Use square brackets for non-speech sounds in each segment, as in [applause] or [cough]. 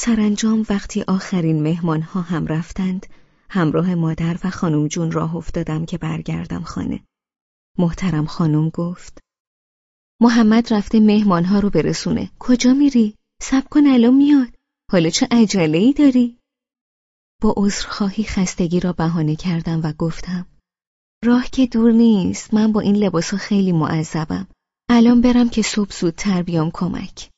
سرانجام وقتی آخرین مهمان ها هم رفتند همراه مادر و خانم جون راه افتادم که برگردم خانه. محترم خانم گفت محمد رفته مهمان ها رو برسونه. کجا میری؟ سب کن الان میاد. حالا چه عجله ای داری؟ با عذرخواهی خستگی را بهانه کردم و گفتم راه که دور نیست من با این لباسا خیلی معذبم الان برم که صبح زودتر بیام کمک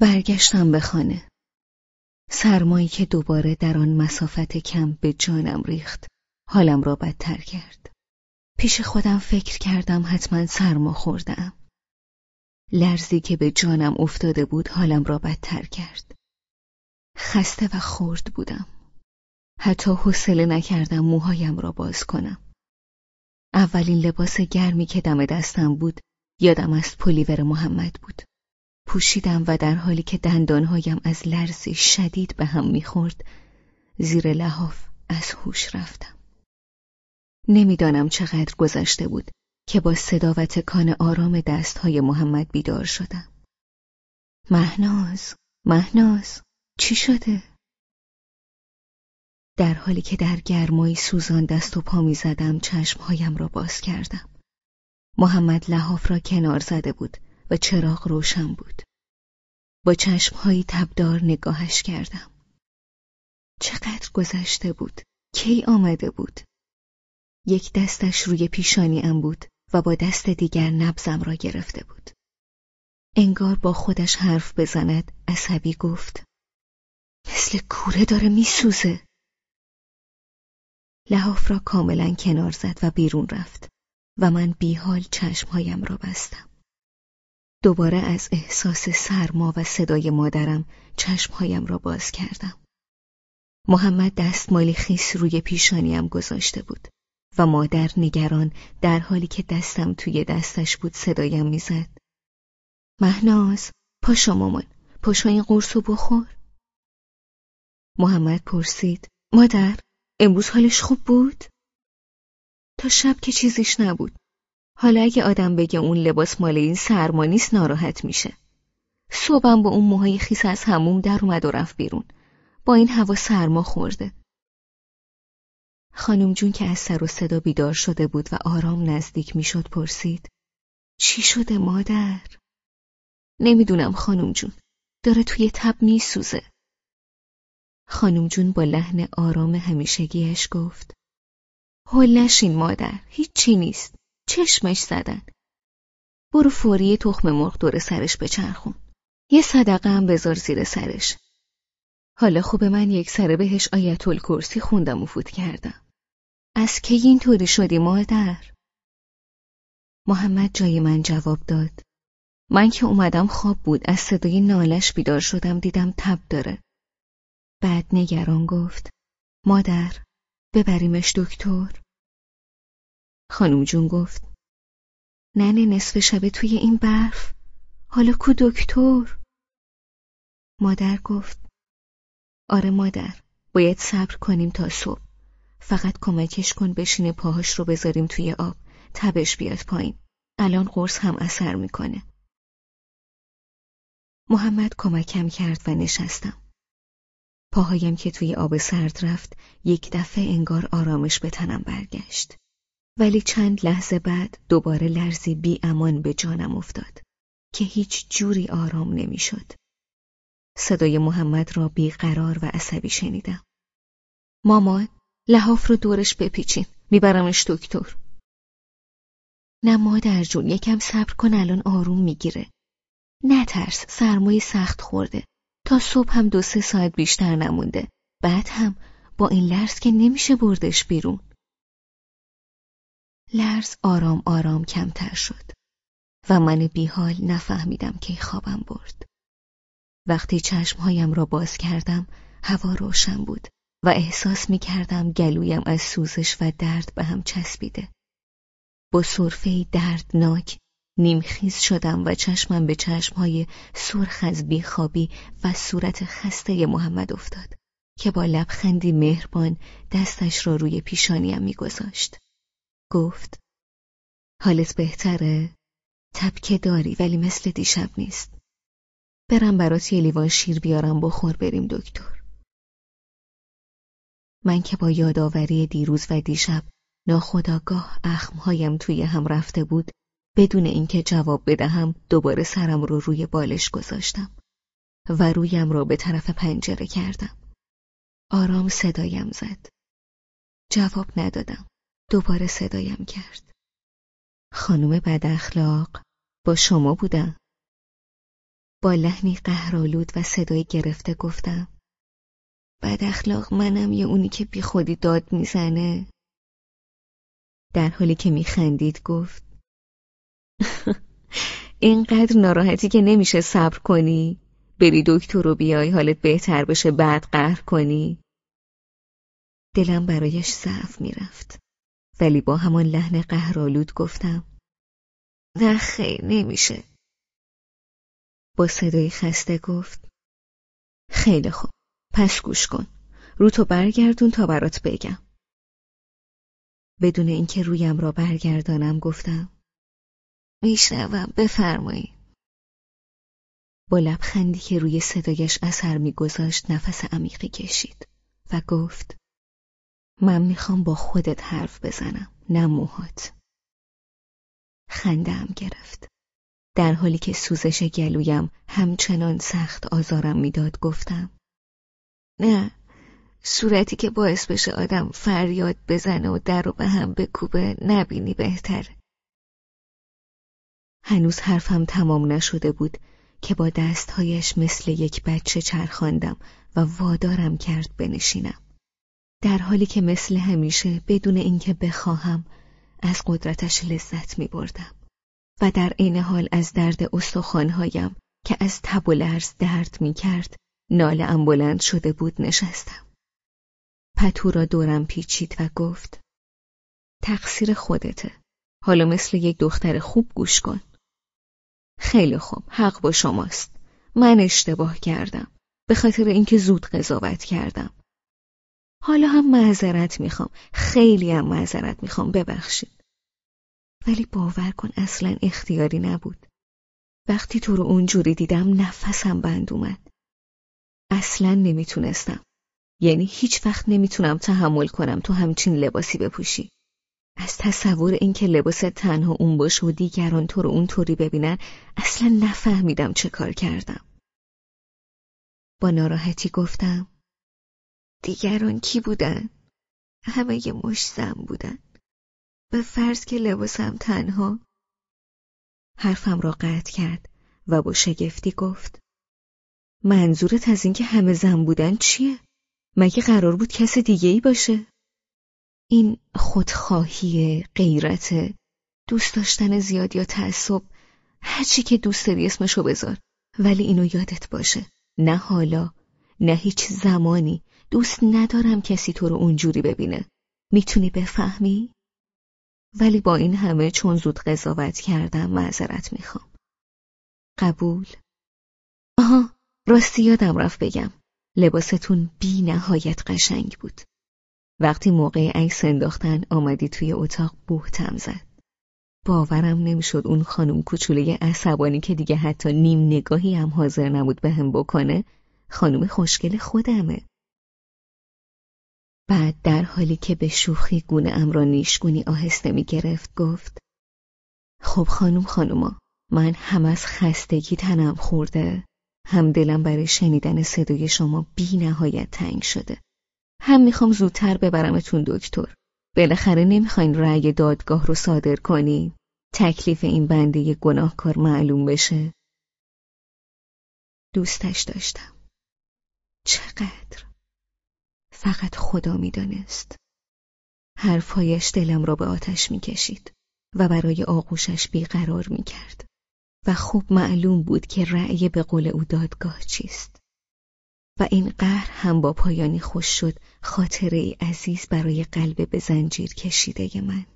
برگشتم به خانه. سرمایی که دوباره در آن مسافت کم به جانم ریخت حالم را بدتر کرد. پیش خودم فکر کردم حتما سرما خوردم لرزی که به جانم افتاده بود حالم را بدتر کرد. خسته و خورد بودم. حتی حوصله نکردم موهایم را باز کنم. اولین لباس گرمی که دم دستم بود یادم از پلیور محمد بود. پوشیدم و در حالی که دندانهایم از لرزی شدید به هم می‌خورد زیر لحاف از هوش رفتم نمی‌دانم چقدر گذشته بود که با صدا و تکان آرام دستهای محمد بیدار شدم مهناز مهناز چی شده؟ در حالی که در گرمایی سوزان دست و پا می زدم چشمهایم را باز کردم. محمد لحاف را کنار زده بود و چراغ روشن بود. با چشمهایی تبدار نگاهش کردم. چقدر گذشته بود؟ کی آمده بود؟ یک دستش روی پیشانی ام بود و با دست دیگر نبزم را گرفته بود. انگار با خودش حرف بزند عصبی گفت مثل کوره داره میسوزه لحاف را کاملا کنار زد و بیرون رفت و من بیحال چشمهایم را بستم دوباره از احساس سرما و صدای مادرم چشمهایم را باز کردم. محمد دستمالی خیس روی پیشانیم گذاشته بود و مادر نگران در حالی که دستم توی دستش بود صدایم می‌زد. مهناز پاشا مامان پاشا این قرصو بخور. محمد پرسید مادر امروز حالش خوب بود؟ تا شب که چیزیش نبود. حالا اگه آدم بگه اون لباس مال این سرما نیست ناراحت میشه. صبحم با اون موهای خیس از هموم در اومد و رفت بیرون. با این هوا سرما خورده. خانم جون که از سر و صدا بیدار شده بود و آرام نزدیک می‌شد پرسید چی شده مادر؟ نمی‌دونم خانم جون. داره توی تب میسوزه. خانم جون با لحن آرام همیشگیش گفت هل نشین مادر هیچی نیست. چشمش زدن. برو فوری تخم مرغ دور سرش بچرخون. یه صدقه هم بذار زیر سرش. حالا خوب من یک سره بهش آیت الکرسی خوندم و فوت کردم. از کی اینطوری شدی مادر؟ محمد جای من جواب داد. من که اومدم خواب بود از صدای نالش بیدار شدم دیدم تب داره. بعد نگران گفت مادر ببریمش دکتر. خانم جون گفت. ننه نصف شبه توی این برف. حالا کو دکتر؟ مادر گفت. آره مادر باید صبر کنیم تا صبح. فقط کمکش کن بشینه پاهاش رو بذاریم توی آب. تبش بیاد پایین. الان قرص هم اثر می‌کنه. محمد کمکم کرد و نشستم. پاهایم که توی آب سرد رفت یک دفعه انگار آرامش به تنم برگشت. ولی چند لحظه بعد دوباره لرزی بی امان به جانم افتاد که هیچ جوری آرام نمی‌شد. صدای محمد را بیقرار و عصبی شنیدم. مامان لحاف رو دورش بپیچین میبرمش دکتر. نه مادر جون یکم صبر کن الان آروم می‌گیره. نترس سرمایه سخت خورده تا صبح هم دو سه ساعت بیشتر نمونده بعد هم با این لرز که نمیشه بردش بیرون لرز آرام آرام کمتر شد و من بیحال نفهمیدم که خوابم برد وقتی چشمهایم را باز کردم هوا روشن بود و احساس می کردم گلویم از سوزش و درد به هم چسبیده با صرفه دردناک نیمخیز شدم و چشمم به چشمهای سرخ از بیخوابی و صورت خسته محمد افتاد که با لبخندی مهربان دستش را روی پیشانیم میگذاشت. گفت حالت بهتره؟ تبکه داری ولی مثل دیشب نیست. برم برات یه لیوان شیر بیارم بخور بریم دکتر من که با یادآوری دیروز و دیشب ناخداگاه اخمهایم توی هم رفته بود بدون اینکه جواب بدهم دوباره سرم رو روی بالش گذاشتم و رویم را به طرف پنجره کردم آرام صدایم زد جواب ندادم دوباره صدایم کرد. خانم بد اخلاق با شما بودم. با لحنی قهرآلود و صدای گرفته گفتم بد اخلاق منم یه اونی که بی خودی داد می‌زنه. در حالی که میخندید گفت [laughs] اینقدر ناراحتی که نمیشه صبر کنی. بری دکتر رو بیای حالت بهتر بشه بعد قهر کنی. دلم برایش ضعف می‌رفت. ولی با همان لحن قهرآلود گفتم نه خیر نمیشه. با صدای خسته گفت خیلی خوب پس گوش کن رو تو برگردون تا برات بگم. بدون اینکه رویم را برگردانم گفتم میشنوم بفرمایید. با لبخندی که روی صدایش اثر میگذاشت نفس عمیقی کشید و گفت من می‌خوام با خودت حرف بزنم نه موهات. خندم گرفت. در حالی که سوزش گلویم همچنان سخت آزارم می‌داد گفتم نه صورتی که باعث بشه آدم فریاد بزنه و در رو به هم بکوبه نبینی بهتره هنوز حرفم تمام نشده بود که با دستهایش مثل یک بچه چرخاندم و وادارم کرد بنشینم. در حالی که مثل همیشه بدون اینکه بخواهم از قدرتش لذت می بردم و در عین حال از درد استخوانهایم که از تب و لرز درد می کرد ناله بلند شده بود نشستم. پتو را دورم پیچید و گفت تقصیر خودته. حالا مثل یک دختر خوب گوش کن. خیلی خوب حق با شماست. من اشتباه کردم. به خاطر اینکه زود قضاوت کردم. حالا هم معذرت می‌خوام. خیلی هم معذرت می‌خوام. ببخشید. ولی باور کن اصلا اختیاری نبود. وقتی تو رو اونجوری دیدم نفسم بند اومد. اصلا نمی‌تونستم. یعنی هیچ وقت نمی‌تونم تحمل کنم تو همچین لباسی بپوشی. از تصور اینکه لباس تنها اون باشه و دیگران تو رو اونطوری ببینن اصلا نفهمیدم چه کار کردم. با ناراحتی گفتم دیگران کی بودن؟ همه یه مش زن بودن به فرض که لباسم تنها حرفم را قطع کرد و با شگفتی گفت منظورت از اینکه همه زن بودن چیه؟ مگه قرار بود کس دیگه ای باشه؟ این خودخواهی، غیرت، دوست داشتن زیاد یا تعصب هرچی که دوست داری اسمشو بذار ولی اینو یادت باشه نه حالا نه هیچ زمانی دوست ندارم کسی تو رو اونجوری ببینه. می‌تونی بفهمی؟ ولی با این همه چون زود قضاوت کردم معذرت می‌خوام. قبول؟ آها راستی یادم رفت بگم. لباستون بی نهایت قشنگ بود. وقتی موقع عکس انداختن آمدی توی اتاق بوهتم زد. باورم نمی‌شد اون خانم کوچوله عصبانی که دیگه حتی نیم نگاهی هم حاضر نبود به هم بکنه خانم خوشگل خودمه. بعد در حالی که به شوخی گونه ام را نیشگونی آهسته می گرفت گفت خب خانم خانوما من هم از خستگی تنم خورده هم دلم برای شنیدن صدای شما بی نهایت تنگ شده. هم می‌خوام زودتر ببرمتون دکتر. بالاخره نمی‌خواین رأی دادگاه رو صادر کنی. تکلیف این بنده گناهکار معلوم بشه. دوستش داشتم. چقدر؟ فقط خدا می‌دانست. حرفهایش دلم را به آتش می‌کشید و برای آغوشش بیقرار می‌کرد و خوب معلوم بود که رأی به قول او دادگاه چیست. و این قهر هم با پایانی خوش شد خاطره عزیز برای قلب به زنجیر کشیده من.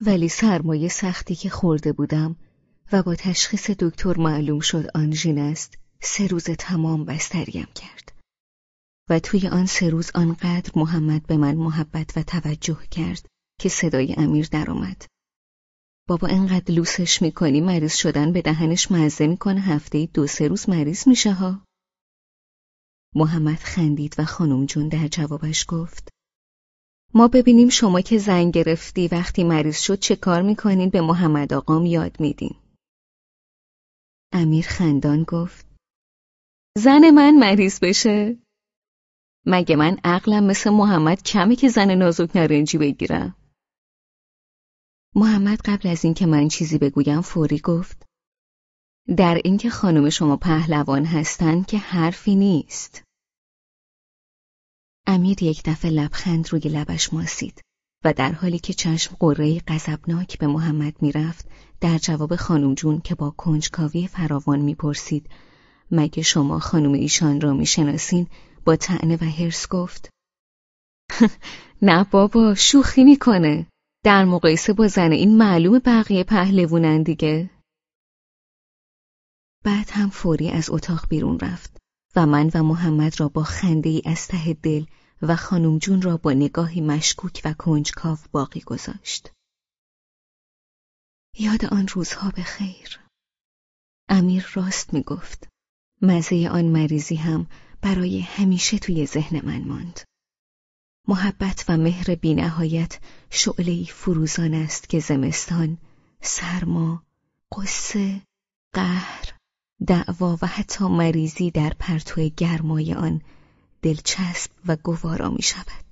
ولی سرمایه سختی که خورده بودم و با تشخیص دکتر معلوم شد آنژین است سه روز تمام بستریم کرد. و توی آن سه روز آنقدر محمد به من محبت و توجه کرد که صدای امیر درآمد. بابا انقدر لوسش می‌کنی؟ مریض شدن به دهنش مزه می‌کنه. هفته دو سه روز مریض میشه ها. محمد خندید و خانم جون در جوابش گفت ما ببینیم شما که زنگ گرفتی وقتی مریض شد چه کار می‌کنین؟ به محمد آقام یاد میدین. امیر خندان گفت زن من مریض بشه؟ مگه من عقلم مثل محمد کمه که زن نازک نارنجی بگیرم؟ محمد قبل از اینکه من چیزی بگویم فوری گفت در اینکه خانم شما پهلوان هستند که حرفی نیست. امیر یک دفعه لبخند روی لبش ماسید و در حالی که چشم قره غضبناک به محمد می‌رفت در جواب خانم جون که با کنجکاوی فراوان می‌پرسید مگه شما خانم ایشان را می‌شناسین؟ با تعنه و هرس گفت [laughs] نه بابا شوخی می‌کنه در مقایسه با زن این معلوم بقیه پهلوونن دیگه بعد هم فوری از اتاق بیرون رفت و من و محمد را با خنده ای از ته دل و خانم جون را با نگاهی مشکوک و کنجکاو باقی گذاشت. یاد آن روزها به خیر. امیر راست می گفت. مزه آن مریضی هم برای همیشه توی ذهن من ماند. محبت و مهر بینهایت شعله فروزان است که زمستان، سرما، قصه، قهر، دعوا و حتی مریضی در پرتو گرمای آن دلچسب و گوارا می شود.